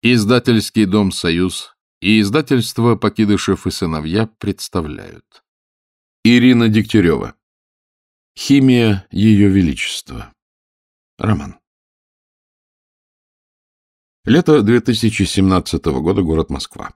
Издательский дом «Союз» и издательство «Покидышев и сыновья» представляют. Ирина Дегтярева. Химия Ее Величества. Роман. Лето 2017 года, город Москва.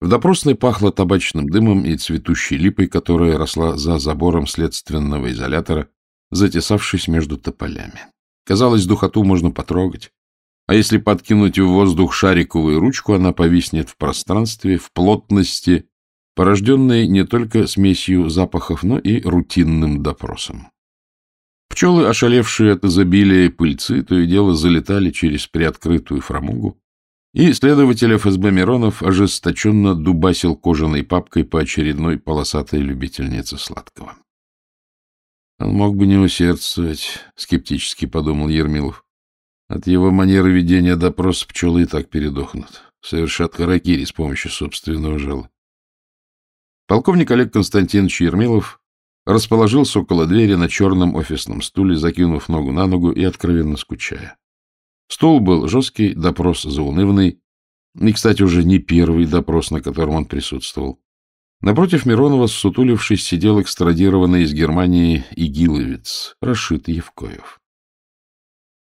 В допросной пахло табачным дымом и цветущей липой, которая росла за забором следственного изолятора, затесавшись между тополями. Казалось, духоту можно потрогать. А если подкинуть в воздух шариковую ручку, она повиснет в пространстве, в плотности, порожденной не только смесью запахов, но и рутинным допросом. Пчелы, ошалевшие от изобилия пыльцы, то и дело залетали через приоткрытую фрамугу, и следователь ФСБ Миронов ожесточенно дубасил кожаной папкой по очередной полосатой любительнице сладкого. Он мог бы не усердствовать, — скептически подумал Ермилов. От его манеры ведения допроса пчелы так передохнут. Совершат харакири с помощью собственного жала. Полковник Олег Константинович Ермилов расположился около двери на черном офисном стуле, закинув ногу на ногу и откровенно скучая. Стул был жесткий, допрос заунывный, и, кстати, уже не первый допрос, на котором он присутствовал. Напротив Миронова, сутулившись, сидел экстрадированный из Германии игиловец Рашид Евкоев.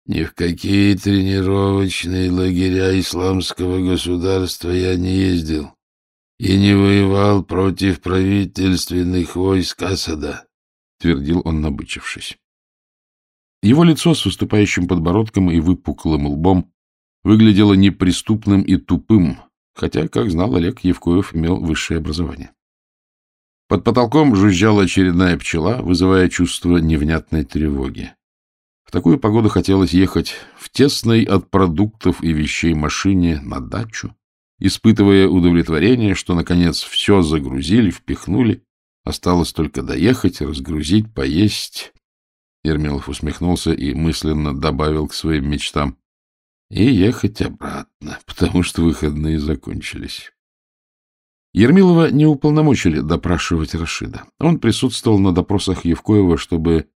Ни в какие тренировочные лагеря исламского государства я не ездил и не воевал против правительственных войск Асада, — твердил он, набычившись. Его лицо с выступающим подбородком и выпуклым лбом выглядело неприступным и тупым, хотя, как знал Олег, Евкоев имел высшее образование. Под потолком жужжала очередная пчела, вызывая чувство невнятной тревоги. В такую погоду хотелось ехать в тесной от продуктов и вещей машине на дачу, испытывая удовлетворение, что, наконец, все загрузили, впихнули, осталось только доехать, разгрузить, поесть. Ермилов усмехнулся и мысленно добавил к своим мечтам и ехать обратно, потому что выходные закончились. Ермилова не уполномочили допрашивать Рашида. Он присутствовал на допросах Евкоева, чтобы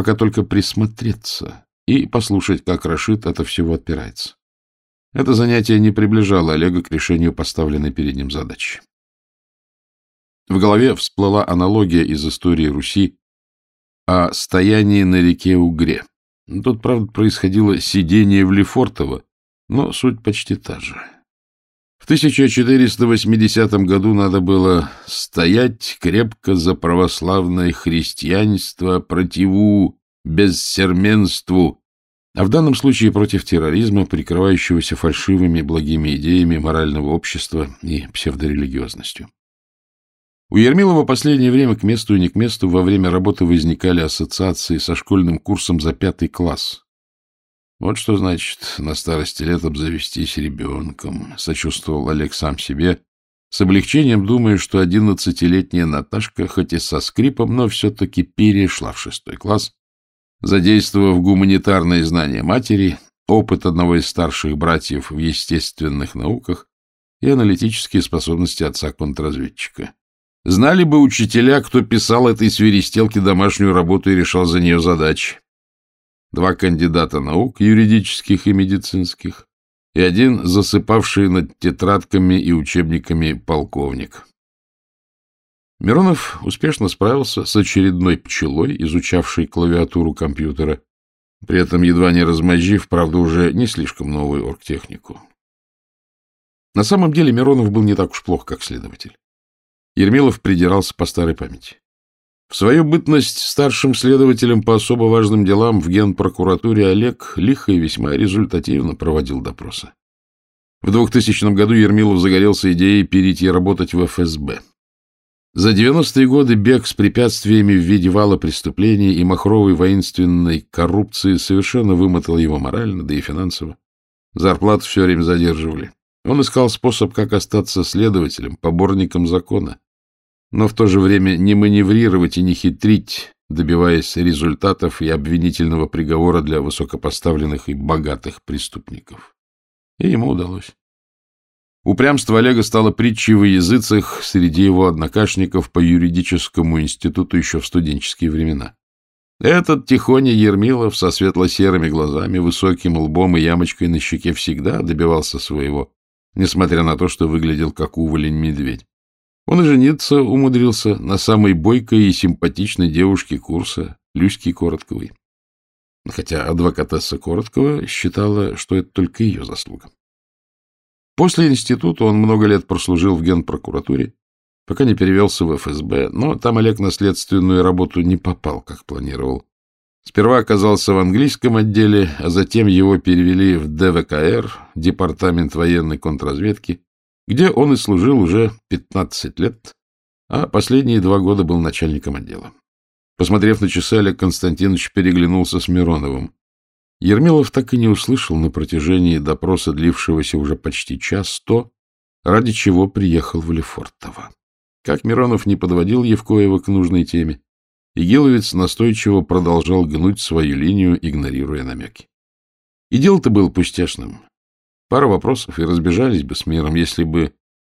пока только присмотреться и послушать, как Рашид это всего отпирается. Это занятие не приближало Олега к решению поставленной перед ним задачи. В голове всплыла аналогия из истории Руси о стоянии на реке Угре. Тут, правда, происходило сидение в Лефортово, но суть почти та же. В 1480 году надо было стоять крепко за православное христианство противу бессерменству, а в данном случае против терроризма, прикрывающегося фальшивыми благими идеями морального общества и псевдорелигиозностью. У Ермилова последнее время к месту и не к месту во время работы возникали ассоциации со школьным курсом за пятый класс, вот что значит на старости лет обзавестись ребенком, — сочувствовал Олег сам себе, с облегчением думая, что одиннадцатилетняя Наташка, хоть и со скрипом, но все-таки перешла в шестой класс, задействовав гуманитарные знания матери, опыт одного из старших братьев в естественных науках и аналитические способности отца-контрразведчика. Знали бы учителя, кто писал этой свиристелке домашнюю работу и решал за нее задачи два кандидата наук, юридических и медицинских, и один засыпавший над тетрадками и учебниками полковник. Миронов успешно справился с очередной пчелой, изучавшей клавиатуру компьютера, при этом едва не размозжив, правда, уже не слишком новую оргтехнику. На самом деле Миронов был не так уж плох, как следователь. Ермилов придирался по старой памяти. В свою бытность старшим следователем по особо важным делам в генпрокуратуре Олег лихо и весьма результативно проводил допросы. В 2000 году Ермилов загорелся идеей перейти работать в ФСБ. За 90-е годы бег с препятствиями в виде вала преступлений и махровой воинственной коррупции совершенно вымотал его морально, да и финансово. Зарплату все время задерживали. Он искал способ, как остаться следователем, поборником закона но в то же время не маневрировать и не хитрить, добиваясь результатов и обвинительного приговора для высокопоставленных и богатых преступников. И ему удалось. Упрямство Олега стало притчей в языцах среди его однокашников по юридическому институту еще в студенческие времена. Этот тихоня Ермилов со светло-серыми глазами, высоким лбом и ямочкой на щеке всегда добивался своего, несмотря на то, что выглядел как уволень-медведь. Он и жениться умудрился на самой бойкой и симпатичной девушке курса, Люське Коротковой. Хотя адвокатесса Короткова считала, что это только ее заслуга. После института он много лет прослужил в генпрокуратуре, пока не перевелся в ФСБ, но там Олег на следственную работу не попал, как планировал. Сперва оказался в английском отделе, а затем его перевели в ДВКР, Департамент военной контрразведки, где он и служил уже 15 лет, а последние два года был начальником отдела. Посмотрев на часы, Олег Константинович переглянулся с Мироновым. Ермилов так и не услышал на протяжении допроса, длившегося уже почти час, то, ради чего приехал в Лефортово. Как Миронов не подводил Евкоева к нужной теме, Игиловец настойчиво продолжал гнуть свою линию, игнорируя намеки. И дело-то было пустяшным. Пара вопросов, и разбежались бы с миром, если бы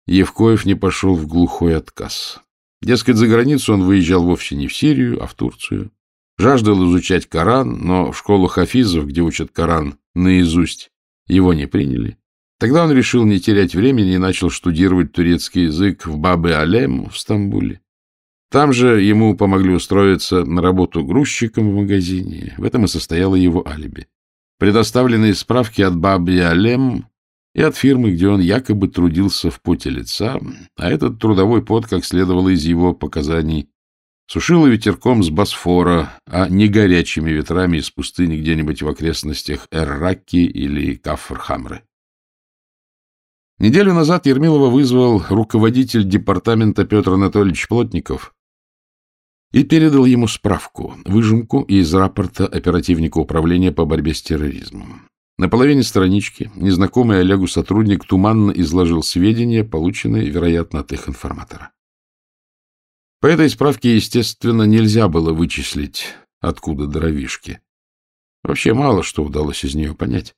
Евкоев не пошел в глухой отказ. Дескать, за границу он выезжал вовсе не в Сирию, а в Турцию. Жаждал изучать Коран, но в школу хафизов, где учат Коран наизусть, его не приняли. Тогда он решил не терять времени и начал штудировать турецкий язык в Бабы-Алем в Стамбуле. Там же ему помогли устроиться на работу грузчиком в магазине. В этом и состояло его алиби. Предоставленные справки от Бабы-Алем и от фирмы, где он якобы трудился в поте лица, а этот трудовой пот, как следовало из его показаний, Сушило ветерком с Босфора, а не горячими ветрами из пустыни где-нибудь в окрестностях Эр-Ракки или Кафрхамры. Неделю назад Ермилова вызвал руководитель департамента Петр Анатольевич Плотников и передал ему справку, выжимку из рапорта оперативника управления по борьбе с терроризмом. На половине странички незнакомый Олегу сотрудник туманно изложил сведения, полученные, вероятно, от их информатора. По этой справке, естественно, нельзя было вычислить, откуда дровишки. Вообще мало что удалось из нее понять.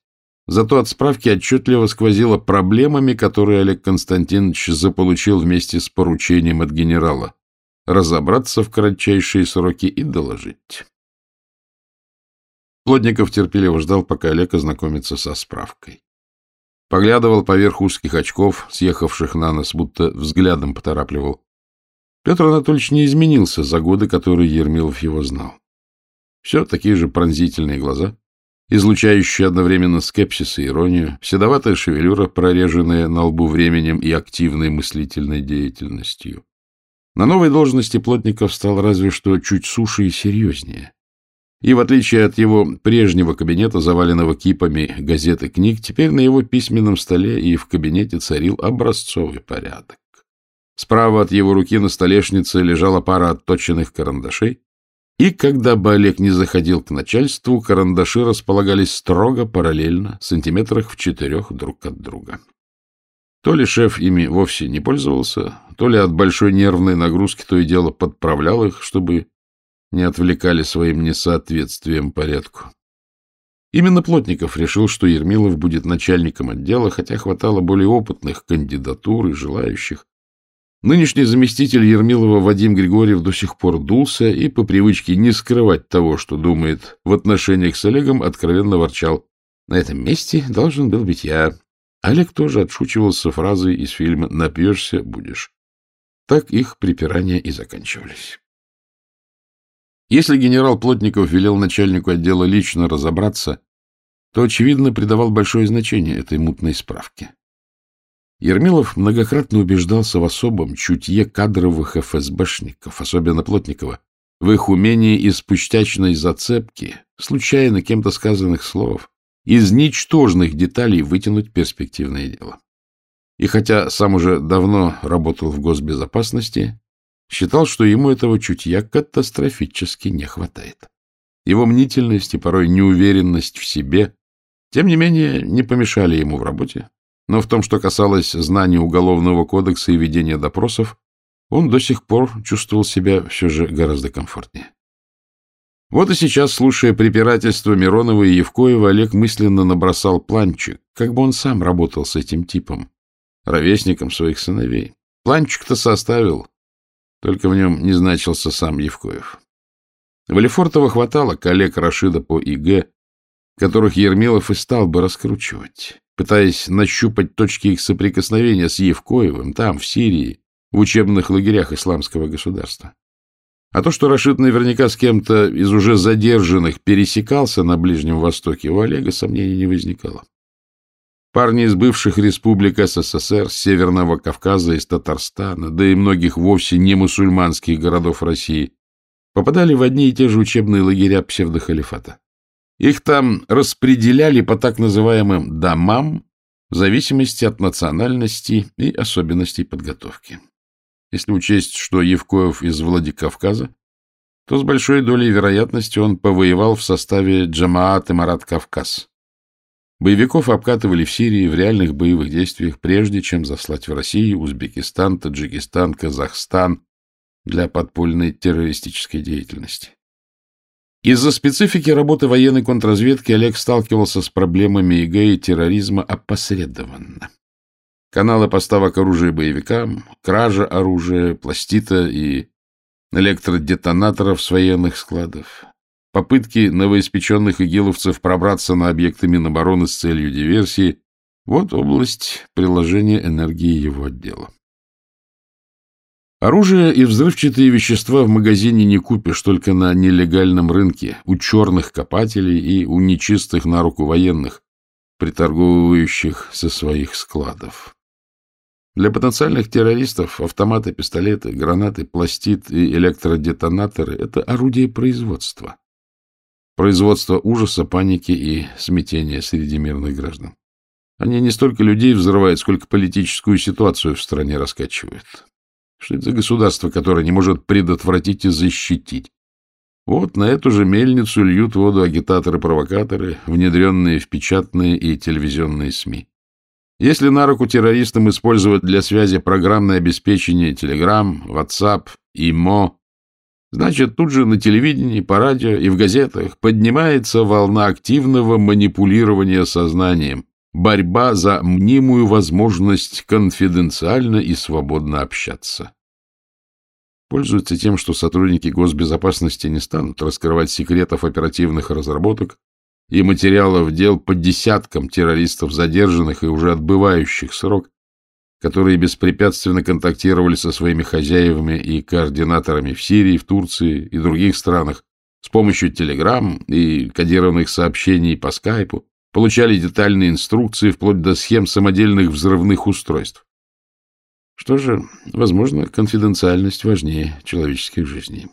Зато от справки отчетливо сквозило проблемами, которые Олег Константинович заполучил вместе с поручением от генерала. Разобраться в кратчайшие сроки и доложить. Плотников терпеливо ждал, пока Олег ознакомится со справкой. Поглядывал поверх узких очков, съехавших на нос, будто взглядом поторапливал. Петр Анатольевич не изменился за годы, которые Ермилов его знал. Все такие же пронзительные глаза, излучающие одновременно скепсис и иронию, седоватая шевелюра, прореженная на лбу временем и активной мыслительной деятельностью. На новой должности Плотников стал разве что чуть суше и серьезнее. И в отличие от его прежнего кабинета, заваленного кипами газет и книг, теперь на его письменном столе и в кабинете царил образцовый порядок. Справа от его руки на столешнице лежала пара отточенных карандашей, и когда бы Олег не заходил к начальству, карандаши располагались строго параллельно, сантиметрах в четырех друг от друга. То ли шеф ими вовсе не пользовался, то ли от большой нервной нагрузки то и дело подправлял их, чтобы не отвлекали своим несоответствием порядку. Именно Плотников решил, что Ермилов будет начальником отдела, хотя хватало более опытных кандидатур и желающих. Нынешний заместитель Ермилова Вадим Григорьев до сих пор дулся и по привычке не скрывать того, что думает в отношениях с Олегом, откровенно ворчал. На этом месте должен был быть я. Олег тоже отшучивался фразой из фильма «Напьешься — будешь». Так их припирания и заканчивались. Если генерал Плотников велел начальнику отдела лично разобраться, то, очевидно, придавал большое значение этой мутной справке. Ермилов многократно убеждался в особом чутье кадровых ФСБшников, особенно Плотникова, в их умении из пустячной зацепки, случайно кем-то сказанных слов, из ничтожных деталей вытянуть перспективное дело. И хотя сам уже давно работал в госбезопасности, считал, что ему этого чутья катастрофически не хватает. Его мнительность и порой неуверенность в себе, тем не менее, не помешали ему в работе, но в том, что касалось знания Уголовного кодекса и ведения допросов, он до сих пор чувствовал себя все же гораздо комфортнее. Вот и сейчас, слушая препирательства Миронова и Евкоева, Олег мысленно набросал планчик, как бы он сам работал с этим типом, ровесником своих сыновей. Планчик-то составил, только в нем не значился сам Евкоев. В Лефортово хватало коллег Рашида по ИГ, которых Ермилов и стал бы раскручивать, пытаясь нащупать точки их соприкосновения с Евкоевым там, в Сирии, в учебных лагерях исламского государства. А то, что Рашид наверняка с кем-то из уже задержанных пересекался на Ближнем Востоке, у Олега сомнений не возникало. Парни из бывших республик СССР, Северного Кавказа, из Татарстана, да и многих вовсе не мусульманских городов России, попадали в одни и те же учебные лагеря псевдохалифата. Их там распределяли по так называемым «домам» в зависимости от национальности и особенностей подготовки. Если учесть, что Евкоев из Владикавказа, то с большой долей вероятности он повоевал в составе Джамаат Марат Кавказ. Боевиков обкатывали в Сирии в реальных боевых действиях, прежде чем заслать в Россию, Узбекистан, Таджикистан, Казахстан для подпольной террористической деятельности. Из-за специфики работы военной контрразведки Олег сталкивался с проблемами ИГ и терроризма опосредованно. Каналы поставок оружия боевикам, кража оружия, пластита и электродетонаторов с военных складов, попытки новоиспеченных игиловцев пробраться на объекты Минобороны с целью диверсии — вот область приложения энергии его отдела. Оружие и взрывчатые вещества в магазине не купишь только на нелегальном рынке, у черных копателей и у нечистых на руку военных, приторговывающих со своих складов. Для потенциальных террористов автоматы, пистолеты, гранаты, пластид и электродетонаторы — это орудие производства. Производство ужаса, паники и смятения среди мирных граждан. Они не столько людей взрывают, сколько политическую ситуацию в стране раскачивают. Что это за государство, которое не может предотвратить и защитить? Вот на эту же мельницу льют воду агитаторы-провокаторы, внедренные в печатные и телевизионные СМИ. Если на руку террористам использовать для связи программное обеспечение Telegram, WhatsApp, ИМО, значит, тут же на телевидении, по радио и в газетах поднимается волна активного манипулирования сознанием, борьба за мнимую возможность конфиденциально и свободно общаться. Пользуются тем, что сотрудники госбезопасности не станут раскрывать секретов оперативных разработок и материалов дел по десяткам террористов, задержанных и уже отбывающих срок, которые беспрепятственно контактировали со своими хозяевами и координаторами в Сирии, в Турции и других странах с помощью телеграмм и кодированных сообщений по скайпу, получали детальные инструкции вплоть до схем самодельных взрывных устройств. Что же, возможно, конфиденциальность важнее человеческих жизней.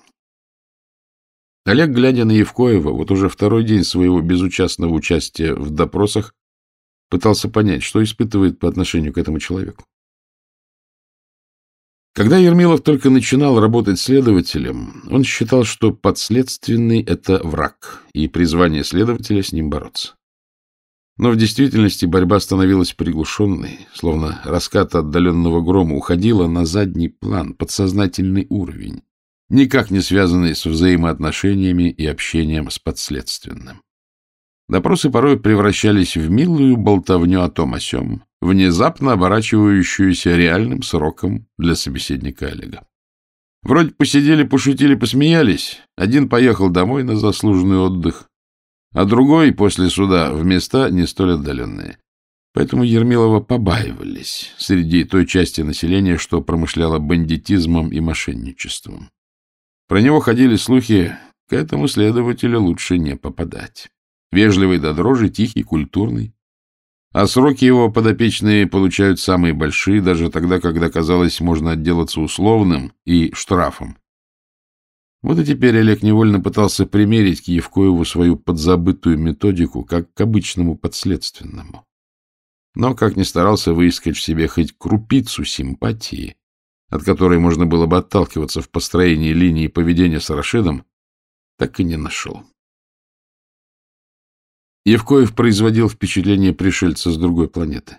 Олег, глядя на Евкоева, вот уже второй день своего безучастного участия в допросах, пытался понять, что испытывает по отношению к этому человеку. Когда Ермилов только начинал работать следователем, он считал, что подследственный — это враг, и призвание следователя с ним бороться. Но в действительности борьба становилась приглушенной, словно раскат отдаленного грома уходила на задний план, подсознательный уровень никак не связанные с взаимоотношениями и общением с подследственным. Допросы порой превращались в милую болтовню о том о сём, внезапно оборачивающуюся реальным сроком для собеседника Олега. Вроде посидели, пошутили, посмеялись. Один поехал домой на заслуженный отдых, а другой после суда в места не столь отдаленные. Поэтому Ермилова побаивались среди той части населения, что промышляла бандитизмом и мошенничеством. Про него ходили слухи, к этому следователю лучше не попадать. Вежливый до дрожи, тихий, культурный. А сроки его подопечные получают самые большие, даже тогда, когда, казалось, можно отделаться условным и штрафом. Вот и теперь Олег невольно пытался примерить к Евкоеву свою подзабытую методику, как к обычному подследственному. Но, как ни старался выискать в себе хоть крупицу симпатии, от которой можно было бы отталкиваться в построении линии поведения с Рашидом, так и не нашел. Евкоев производил впечатление пришельца с другой планеты.